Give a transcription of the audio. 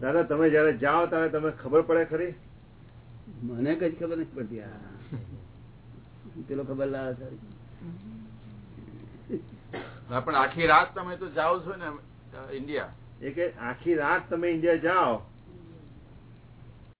દાદા તમે જયારે જાઓ ત્યારે તમે ખબર પડે ખરી? મને કઈ ખબર નથી પડતી પેલો ખબર લાવે સારી પણ આખી રાત તમે તો જાઓ છો ને ઇન્ડિયા. એ કે આખી રાત તમે ઇન્ડિયા જાઓ